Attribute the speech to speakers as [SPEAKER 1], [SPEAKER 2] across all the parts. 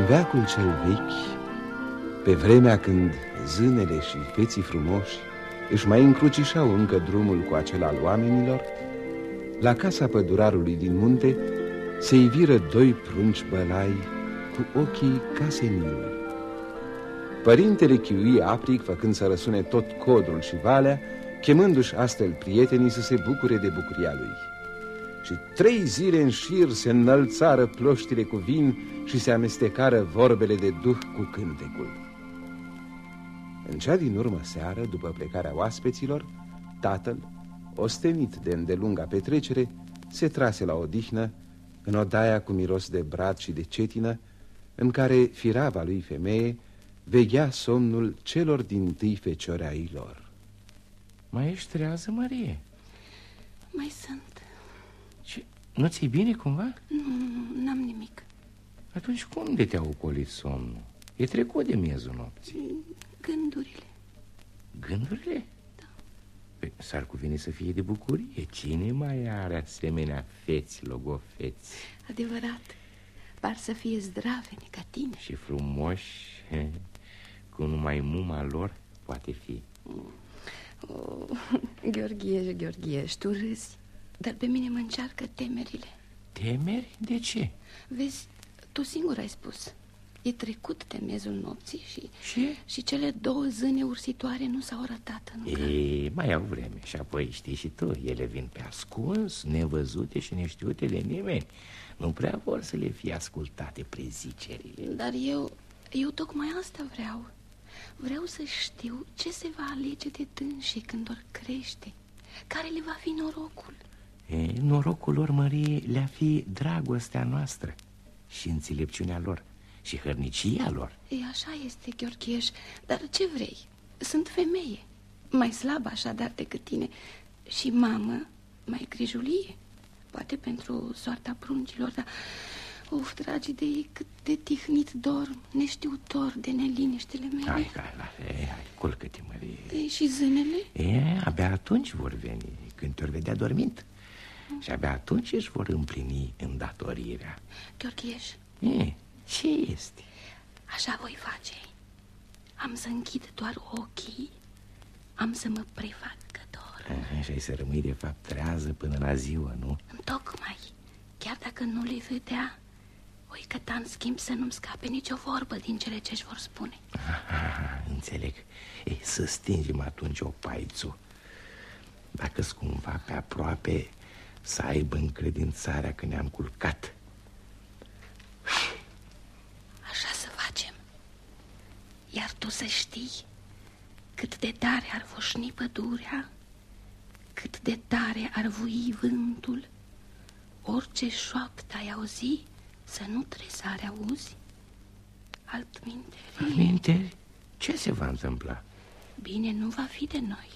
[SPEAKER 1] În veacul cel vechi, pe vremea când zânele și feții frumoși își mai încrucișau încă drumul cu acela al oamenilor, la casa pădurarului din munte se iviră doi prunci bălai cu ochii ca seninii. Părintele chiui apric, făcând să răsune tot codrul și valea, chemându-și astfel prietenii să se bucure de bucuria lui. Și trei zile în șir se înălțară ploștile cu vin și se amestecară vorbele de duh cu cântecul. În cea din urmă seară, după plecarea oaspeților, tatăl, ostenit de îndelunga petrecere, se trase la odihnă în odaia cu miros de brad și de cetină, în care firava lui femeie veghea somnul celor din tâi feciori ai lor.
[SPEAKER 2] Mai ești trează, Marie?
[SPEAKER 3] Mai sunt.
[SPEAKER 2] Și nu ți-i bine cumva?
[SPEAKER 3] Nu, nu, n-am nimic.
[SPEAKER 2] Atunci cum de te-a ocolit somnul? E trecut de miezul nopții.
[SPEAKER 3] Gândurile.
[SPEAKER 2] Gândurile?
[SPEAKER 3] Da.
[SPEAKER 2] Păi, s-ar cuveni să fie de bucurie. Cine mai are asemenea feți, logofeți?
[SPEAKER 3] Adevărat. Par să fie zdravene ca tine.
[SPEAKER 2] Și frumoși, cu numai muma lor poate fi.
[SPEAKER 3] Oh, Gheorghe, Gheorghe, tu râzi, dar pe mine mă încearcă temerile.
[SPEAKER 2] Temeri? De ce?
[SPEAKER 3] Vezi, tu singur ai spus. E trecut de miezul nopții și,
[SPEAKER 2] și?
[SPEAKER 3] și cele două zâne ursitoare nu s-au arătat încă.
[SPEAKER 2] E, mai au vreme și apoi știi și tu, ele vin pe ascuns, nevăzute și neștiute de nimeni. Nu prea vor să le fie ascultate prezicerile.
[SPEAKER 3] Dar eu, eu tocmai asta vreau. Vreau să știu ce se va alege de dânșii când or crește. Care le va fi norocul?
[SPEAKER 2] E, norocul lor, Mărie, le-a fi dragostea noastră și înțelepciunea lor și hărnicia lor.
[SPEAKER 3] E, așa este, Gheorgheș, dar ce vrei? Sunt femeie, mai slabă așadar decât tine și mamă mai grijulie. Poate pentru soarta pruncilor, dar... Uf, dragii de ei, cât de tihnit dorm, neștiutor de neliniștele mele.
[SPEAKER 2] Hai, hai, hai, hai culcă-te, Mărie.
[SPEAKER 3] E, și zânele?
[SPEAKER 2] E, abia atunci vor veni, când te-or vedea dormind. Mm. Și abia atunci își vor împlini îndatorirea.
[SPEAKER 3] Gheorgheș.
[SPEAKER 2] E, ce este?
[SPEAKER 3] Așa voi face. Am să închid doar ochii, am să mă prefac că dor.
[SPEAKER 2] Și ai să rămâi de fapt trează până la ziua, nu?
[SPEAKER 3] Tocmai, chiar dacă nu le vedea, voi căta în schimb să nu-mi scape nicio vorbă din cele ce-și vor spune.
[SPEAKER 2] Aha, înțeleg. Ei, să stingem atunci o paițu. Dacă-s cumva pe aproape să aibă încredințarea că ne-am culcat.
[SPEAKER 3] Așa să facem. Iar tu să știi cât de tare ar foșni pădurea, cât de tare ar vui vântul, orice șoaptă ai auzi, să nu tresare auzi. Altminteri...
[SPEAKER 2] Altminteri? Ce se va întâmpla?
[SPEAKER 3] Bine nu va fi de noi.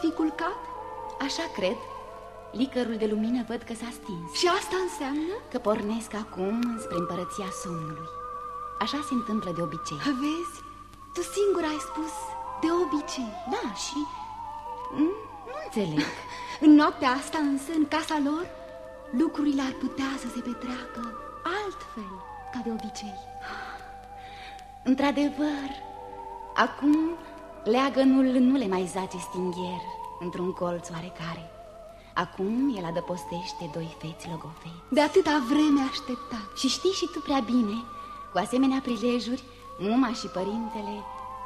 [SPEAKER 4] Fi culcat?
[SPEAKER 5] Așa cred. Licărul de lumină văd că s-a stins.
[SPEAKER 4] Și asta înseamnă?
[SPEAKER 5] Că pornesc acum spre împărăția somnului. Așa se întâmplă de obicei.
[SPEAKER 4] Vezi? Tu singur ai spus de obicei.
[SPEAKER 5] Da, și... Nu, nu înțeleg.
[SPEAKER 4] în noaptea asta însă, în casa lor, lucrurile ar putea să se petreacă altfel ca de obicei.
[SPEAKER 5] Într-adevăr, acum leagănul nu le mai zace stingher într-un colț oarecare. Acum el adăpostește doi feți logofeți.
[SPEAKER 4] De atâta vreme aștepta.
[SPEAKER 5] Și știi și tu prea bine, cu asemenea prilejuri, muma și părintele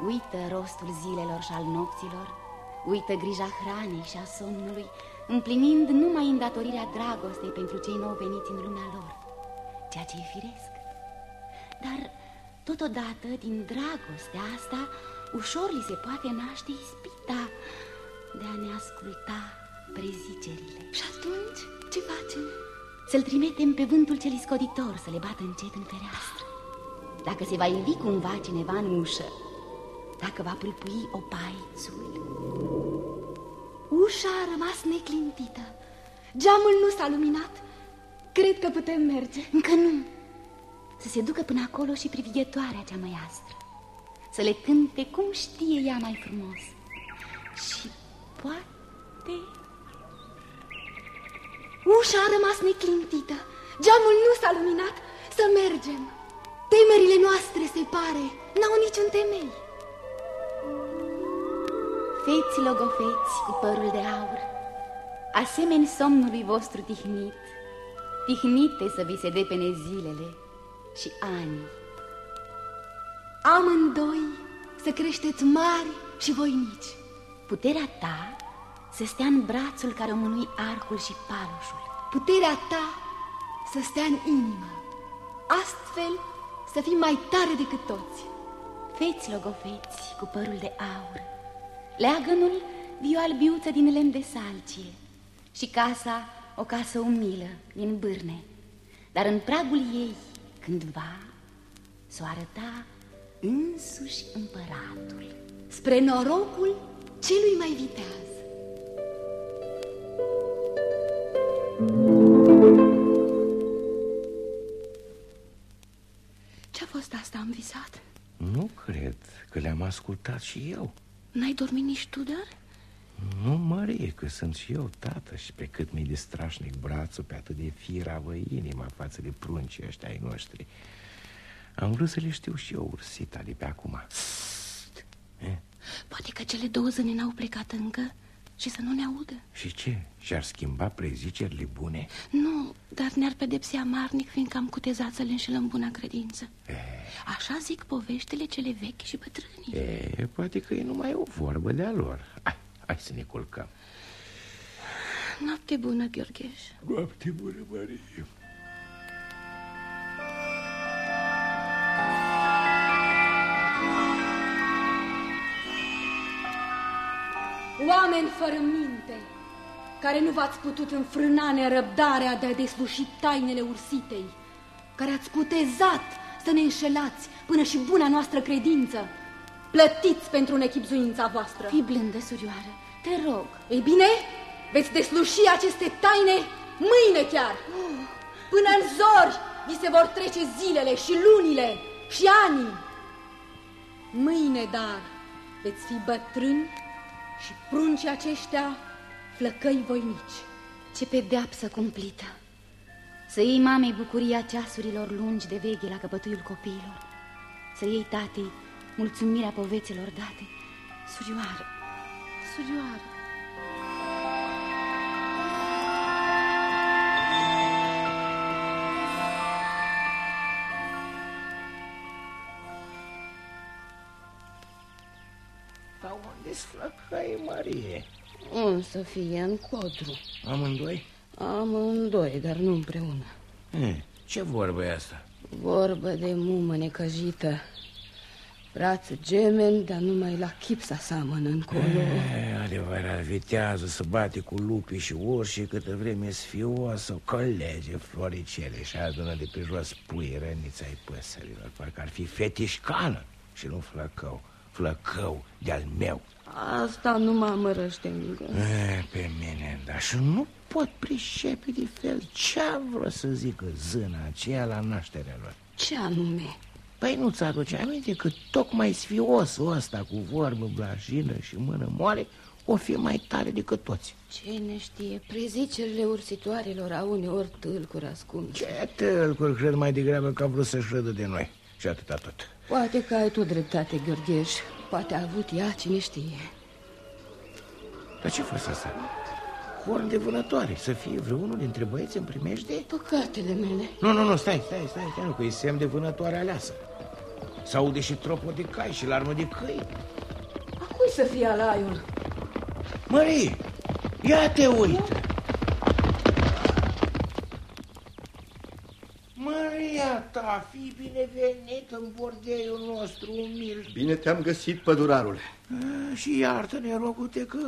[SPEAKER 5] uită rostul zilelor și al nopților, uită grija hranei și a somnului, împlinind numai îndatorirea dragostei pentru cei nou veniți în lumea lor, ceea ce e firesc. Dar, totodată, din dragostea asta, ușor li se poate naște ispita de a ne asculta prezicerile.
[SPEAKER 4] Și atunci, ce facem?
[SPEAKER 5] Să-l trimitem pe vântul cel iscoditor să le bată încet în fereastră. Dacă se va ivi cumva cineva în ușă, dacă va pâlpui opaițul.
[SPEAKER 4] Ușa a rămas neclintită. Geamul nu s-a luminat. Cred că putem merge.
[SPEAKER 5] Încă nu. Să se ducă până acolo și privighetoarea cea măiastră. Să le cânte cum știe ea mai frumos. Și poate...
[SPEAKER 4] Ușa a rămas neclintită. Geamul nu s-a luminat. Să mergem. Temerile noastre, se pare, n-au niciun temei.
[SPEAKER 5] Feți logofeți cu părul de aur, asemeni somnului vostru tihnit, tihnite să vi se depene zilele și ani.
[SPEAKER 4] Amândoi să creșteți mari și voinici.
[SPEAKER 5] Puterea ta să stea în brațul care o mânui arcul și paloșul.
[SPEAKER 4] Puterea ta să stea în inimă. Astfel să fii mai tare decât toți.
[SPEAKER 5] Feți logofeți cu părul de aur, leagănul viu albiuță din lemn de salcie și casa o casă umilă din bârne, dar în pragul ei, cândva, s-o arăta însuși împăratul.
[SPEAKER 4] Spre norocul celui mai viteaz.
[SPEAKER 3] Ce-a fost asta am visat?
[SPEAKER 6] Nu cred că le-am ascultat și eu
[SPEAKER 3] N-ai dormit nici tu, dar?
[SPEAKER 6] Nu, Marie, că sunt și eu tată Și pe cât mi-e de strașnic brațul Pe atât de firavă inima față de pruncii ăștia ai noștri Am vrut să le știu și eu ursita de pe acum.
[SPEAKER 3] Eh? Poate că cele două zâne n-au plecat încă și să nu ne audă.
[SPEAKER 6] Și ce? Și-ar schimba prezicerile bune?
[SPEAKER 3] Nu, dar ne-ar pedepsi amarnic Fiindcă am cutezat să le înșelăm buna credință. E... Așa zic poveștile cele vechi și bătrâni.
[SPEAKER 6] E, Poate că e numai o vorbă de-a lor. Hai, hai să ne culcăm.
[SPEAKER 3] Noapte bună, Gheorgheș.
[SPEAKER 6] Noapte bună, Marie
[SPEAKER 4] Oameni fără minte, care nu v-ați putut înfrâna nerăbdarea de a desluși tainele ursitei, care ați cutezat să ne înșelați până și buna noastră credință, plătiți pentru nechipzuința voastră.
[SPEAKER 5] Fii blândă, surioară, te rog.
[SPEAKER 4] Ei bine, veți desluși aceste taine mâine chiar. Până în zori vi se vor trece zilele și lunile și anii. Mâine, dar, veți fi bătrâni și pruncii aceștia flăcăi voinici.
[SPEAKER 5] Ce pedeapsă cumplită! Să iei mamei bucuria ceasurilor lungi de veche la căpătuiul copiilor, să iei tatei mulțumirea poveților date. Surioară, surioară!
[SPEAKER 6] Desflăcai, Marie?
[SPEAKER 3] O să fie în codru.
[SPEAKER 6] Amândoi?
[SPEAKER 3] Amândoi, dar nu împreună.
[SPEAKER 6] E, ce vorbă e asta?
[SPEAKER 3] Vorbă de mumă necăjită. Brațul gemeni, dar numai la chip să seamănă încolo.
[SPEAKER 6] E, adevărat, vitează să bate cu lupii și urși câtă vreme sfioasă, colege floricele și adună de pe jos pui rănița ai păsărilor. Parcă ar fi fetișcană și nu flăcău, flăcău de-al meu.
[SPEAKER 3] Asta nu mă amărăște încă
[SPEAKER 6] e, Pe mine, dar și nu pot pricepe de fel. Ce-a vrut să zică zâna aceea la nașterea lor?
[SPEAKER 3] Ce anume?
[SPEAKER 6] Păi nu-ți aduce aminte că tocmai sfiosul ăsta cu vorbă blajină și mână moale o fi mai tare decât toți.
[SPEAKER 3] Cine știe, prezicerile ursitoarelor au uneori tâlcuri ascunse.
[SPEAKER 6] Ce tâlcuri, cred mai degrabă că a vrut să-și râdă de noi. Și atâta tot
[SPEAKER 3] Poate că ai tu dreptate, Gheorgheș Poate a avut ea, cine știe
[SPEAKER 6] Dar ce fost asta? Horn de vânătoare Să fie vreunul dintre băieți în primejde?
[SPEAKER 3] Păcatele mele
[SPEAKER 6] Nu, nu, nu, stai, stai, stai, stai nu, Că e semn de vânătoare aleasă S-aude și tropă de cai și larmă de căi
[SPEAKER 3] A cui să fie alaiul?
[SPEAKER 6] Mărie, ia te uită Maria ta, fi binevenit în bordeiul nostru umil
[SPEAKER 7] Bine te-am găsit, pădurarule
[SPEAKER 6] A, Și iartă-ne, rogute, că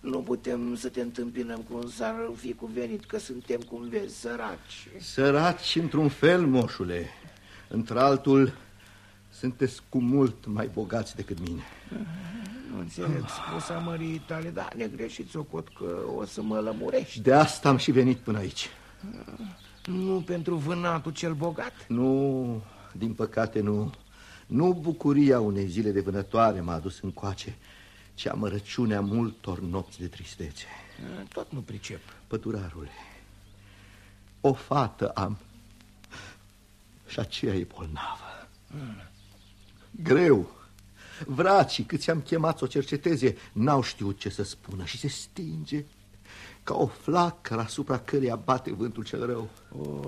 [SPEAKER 6] nu putem să te întâmpinăm cu un s-ar fi cuvenit, că suntem, cum vezi, săraci
[SPEAKER 7] Săraci într-un fel, moșule Într-altul, Sunteți cu mult mai bogați decât mine.
[SPEAKER 6] Nu înțeleg spusa mării tale, dar negreșit o cot că o să mă lămurești.
[SPEAKER 7] De asta am și venit până aici.
[SPEAKER 6] Nu pentru vânatul cel bogat?
[SPEAKER 7] Nu, din păcate nu. Nu bucuria unei zile de vânătoare m-a adus încoace, ci amărăciunea multor nopți de tristețe.
[SPEAKER 6] Tot nu pricep.
[SPEAKER 7] Pădurarule, o fată am și aceea e bolnavă. Mm. Greu. Vracii, cât ți-am chemat să o cerceteze, n-au știut ce să spună și se stinge ca o flacără asupra căreia bate vântul cel rău.
[SPEAKER 6] O,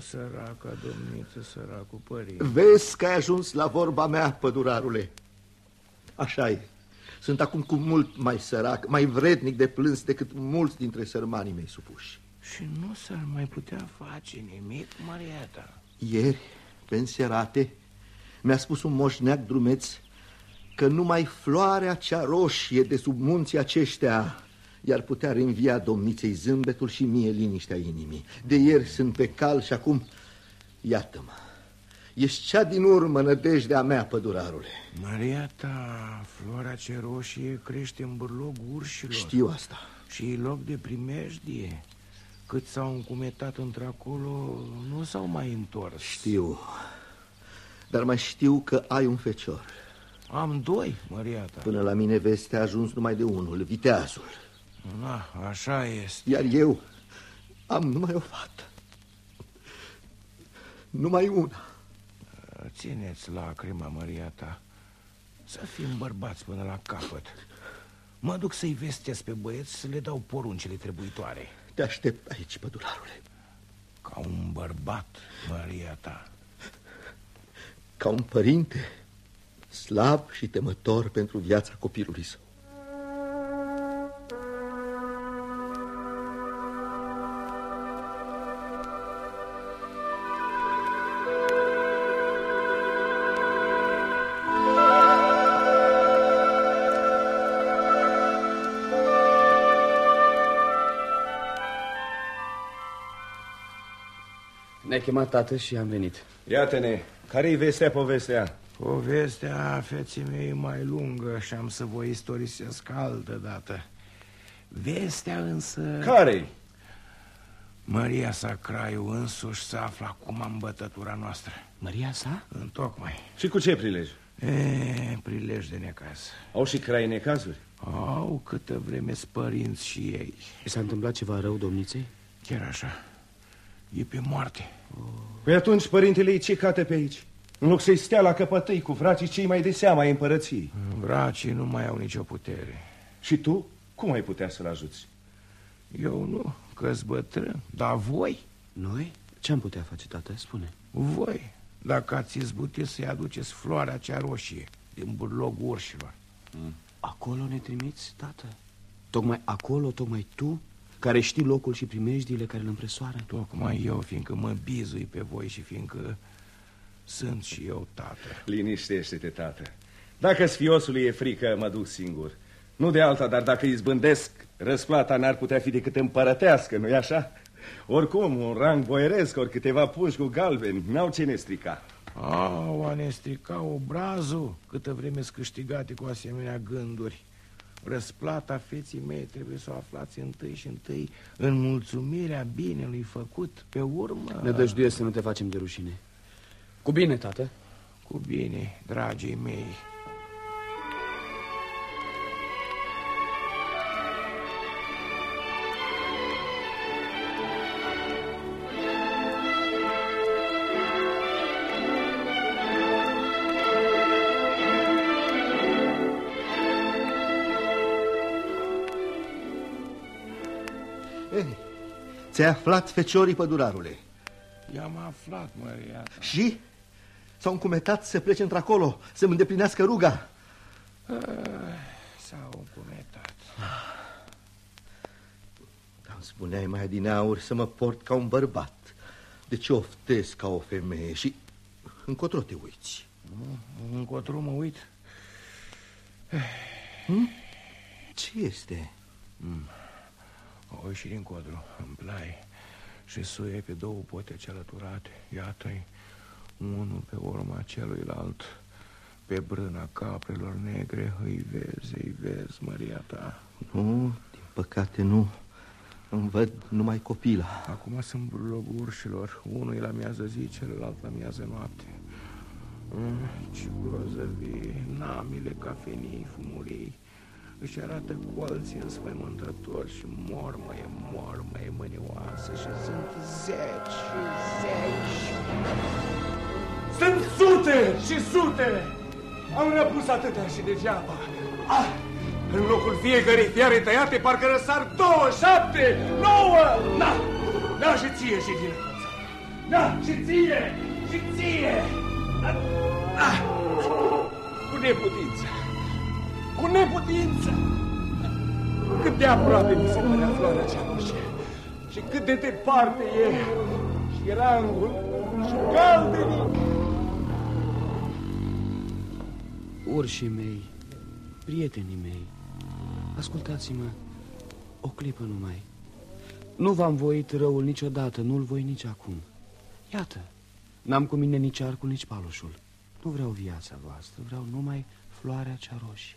[SPEAKER 6] săraca domniță, săracul părinte.
[SPEAKER 7] Vezi că ai ajuns la vorba mea, pădurarule. așa e. Sunt acum cu mult mai sărac, mai vrednic de plâns decât mulți dintre sărmanii mei supuși.
[SPEAKER 6] Și nu s-ar mai putea face nimic, Marieta.
[SPEAKER 7] Ieri, pe înserate, mi-a spus un moșneac drumeț că numai floarea cea roșie de sub munții aceștia iar putea reînvia domniței zâmbetul și mie liniștea inimii. De ieri sunt pe cal și acum, iată-mă, ești cea din urmă nădejdea mea, pădurarule.
[SPEAKER 6] Maria ta, floarea ce roșie crește în bârlog urșilor.
[SPEAKER 7] Știu asta.
[SPEAKER 6] Și e loc de primejdie. Cât s-au încumetat într-acolo, nu s-au mai întors.
[SPEAKER 7] Știu, dar mai știu că ai un fecior.
[SPEAKER 6] Am doi, Maria ta.
[SPEAKER 7] Până la mine veste a ajuns numai de unul, viteazul.
[SPEAKER 6] Da, așa este.
[SPEAKER 7] Iar eu am numai o fată. Numai una.
[SPEAKER 6] Țineți lacrima, Maria ta. Să fim bărbați până la capăt. Mă duc să-i vestesc pe băieți să le dau poruncile trebuitoare.
[SPEAKER 7] Te aștept aici, pădurarule.
[SPEAKER 6] Ca un bărbat, Maria ta.
[SPEAKER 7] Ca un părinte slab și temător pentru viața copilului său.
[SPEAKER 8] Ne-ai chemat tată și am venit.
[SPEAKER 1] Iată-ne, care-i vestea povestea?
[SPEAKER 6] Povestea feții mei mai lungă și am să vă istorisesc altă dată. Vestea însă...
[SPEAKER 1] care
[SPEAKER 6] Maria sa Craiu însuși se află acum în bătătura noastră.
[SPEAKER 8] Maria sa?
[SPEAKER 6] Întocmai.
[SPEAKER 1] Și cu ce prilej?
[SPEAKER 6] E, prilej de necaz.
[SPEAKER 1] Au și crai necazuri?
[SPEAKER 6] Au câtă vreme spărinți și ei.
[SPEAKER 8] S-a întâmplat ceva rău domniței?
[SPEAKER 6] Chiar așa. E pe moarte.
[SPEAKER 1] Păi atunci părintele e ce cate pe aici? În loc să-i stea la căpătâi cu fracii cei mai de seama ai împărății.
[SPEAKER 6] Vracii nu mai au nicio putere.
[SPEAKER 1] Și tu? Cum ai putea să-l ajuți?
[SPEAKER 6] Eu nu, că bătrân. Dar voi?
[SPEAKER 8] Noi? Ce am putea face, tată? Spune.
[SPEAKER 6] Voi, dacă ați izbutit să-i aduceți floarea cea roșie din burlogul urșilor.
[SPEAKER 8] Mm. Acolo ne trimiți, tată? Tocmai acolo, tocmai tu? Care știi locul și primejdiile care îl împresoară?
[SPEAKER 6] Tocmai eu, fiindcă mă bizui pe voi și fiindcă sunt și eu tată.
[SPEAKER 1] Liniștește-te, tată. Dacă sfiosului e frică, mă duc singur. Nu de alta, dar dacă izbândesc, răsplata n-ar putea fi decât împărătească, nu-i așa? Oricum, un rang boieresc, ori câteva pungi cu galbeni, n-au ce ne strica.
[SPEAKER 6] Au, a ne strica obrazul, câtă vreme câștigate cu asemenea gânduri. Răsplata feții mei trebuie să o aflați întâi și întâi în mulțumirea binelui făcut. Pe urmă...
[SPEAKER 8] Ne dăjduie să nu te facem de rușine. Cu bine, tată.
[SPEAKER 6] Cu bine, dragii mei.
[SPEAKER 7] Ți-ai aflat feciorii pădurarule?
[SPEAKER 6] I-am aflat, Maria.
[SPEAKER 7] Și? S-au încumetat să plece într-acolo, să-mi îndeplinească ruga?
[SPEAKER 6] Ah, s-au încumetat.
[SPEAKER 7] Îmi spuneai mai din aur să mă port ca un bărbat. De ce oftez ca o femeie și încotro te uiți?
[SPEAKER 6] Încotro mă uit.
[SPEAKER 7] Hmm? Ce este?
[SPEAKER 6] Hmm. O ieșit din codru, în plai și suie pe două poteci alăturate. Iată-i Unul pe urma celuilalt Pe brâna caprelor negre. Îi vezi, îi vezi, Maria ta.
[SPEAKER 7] Nu, din păcate nu. Îmi văd numai copila.
[SPEAKER 6] Acum sunt blogurșilor. Unul e la miază zi, celălalt la miază noapte. Mm, Ce grozăvie Namile cafenii, fumurii își arată colții înspăimântători și mormăie, mormăie mânioasă și sunt zeci și zeci.
[SPEAKER 9] Sunt sute și sute! Am răpus atâtea și degeaba. Ah, în locul fiecărei fiare tăiate parcă răsar două, șapte, nouă! Na, da și ție și tine, Da, și ție, și ție! Ah, ah. Cu neputință cu neputință. Cât de aproape mi se părea floarea cea roșie și cât de departe e și rangul și galbenii.
[SPEAKER 8] Urșii mei, prietenii mei, ascultați-mă o clipă numai. Nu v-am voit răul niciodată, nu-l voi nici acum. Iată, n-am cu mine nici arcul, nici paloșul. Nu vreau viața voastră, vreau numai floarea cea roșie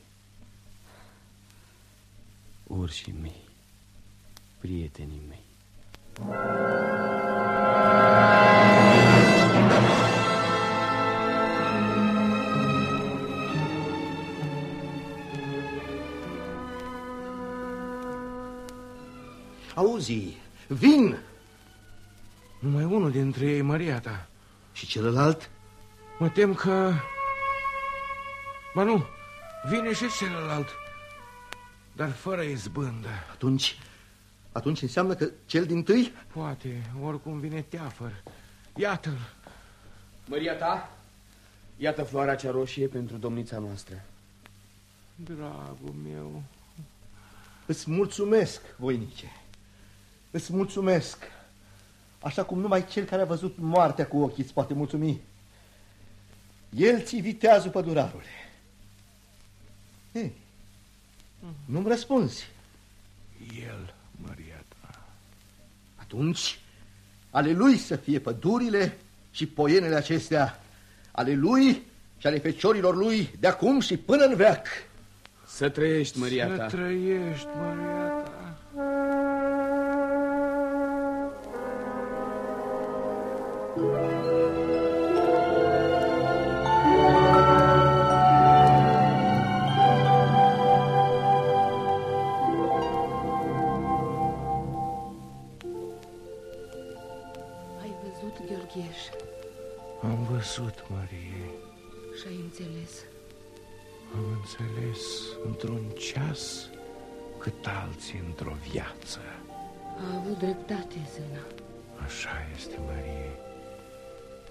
[SPEAKER 8] urșii mei, prietenii mei.
[SPEAKER 7] Auzi, vin!
[SPEAKER 6] Numai unul dintre ei, Maria ta.
[SPEAKER 7] Și celălalt?
[SPEAKER 6] Mă tem că... Ba nu, vine și celălalt dar fără izbândă.
[SPEAKER 7] Atunci, atunci înseamnă că cel din tâi?
[SPEAKER 6] Poate, oricum vine teafăr. Iată-l.
[SPEAKER 8] Măria ta, iată floarea cea roșie pentru domnița noastră.
[SPEAKER 6] Dragul meu.
[SPEAKER 7] Îți mulțumesc, voinice. Îți mulțumesc. Așa cum numai cel care a văzut moartea cu ochii îți poate mulțumi. El ți vitează pădurarule. Ei, nu-mi răspunzi.
[SPEAKER 6] El, Maria ta.
[SPEAKER 7] Atunci, ale lui să fie pădurile și poienele acestea, ale lui și ale feciorilor lui de acum și până în veac.
[SPEAKER 8] Să trăiești, Maria
[SPEAKER 6] ta.
[SPEAKER 8] Să
[SPEAKER 6] trăiești, Maria ta.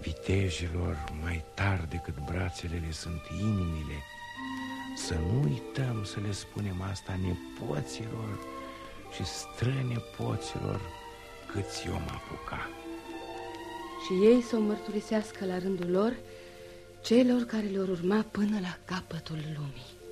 [SPEAKER 6] Vitejilor mai tari decât brațele le sunt inimile. Să nu uităm să le spunem asta nepoților și strănepoților câți om apuca.
[SPEAKER 3] Și ei să o mărturisească la rândul lor celor care le urma până la capătul lumii.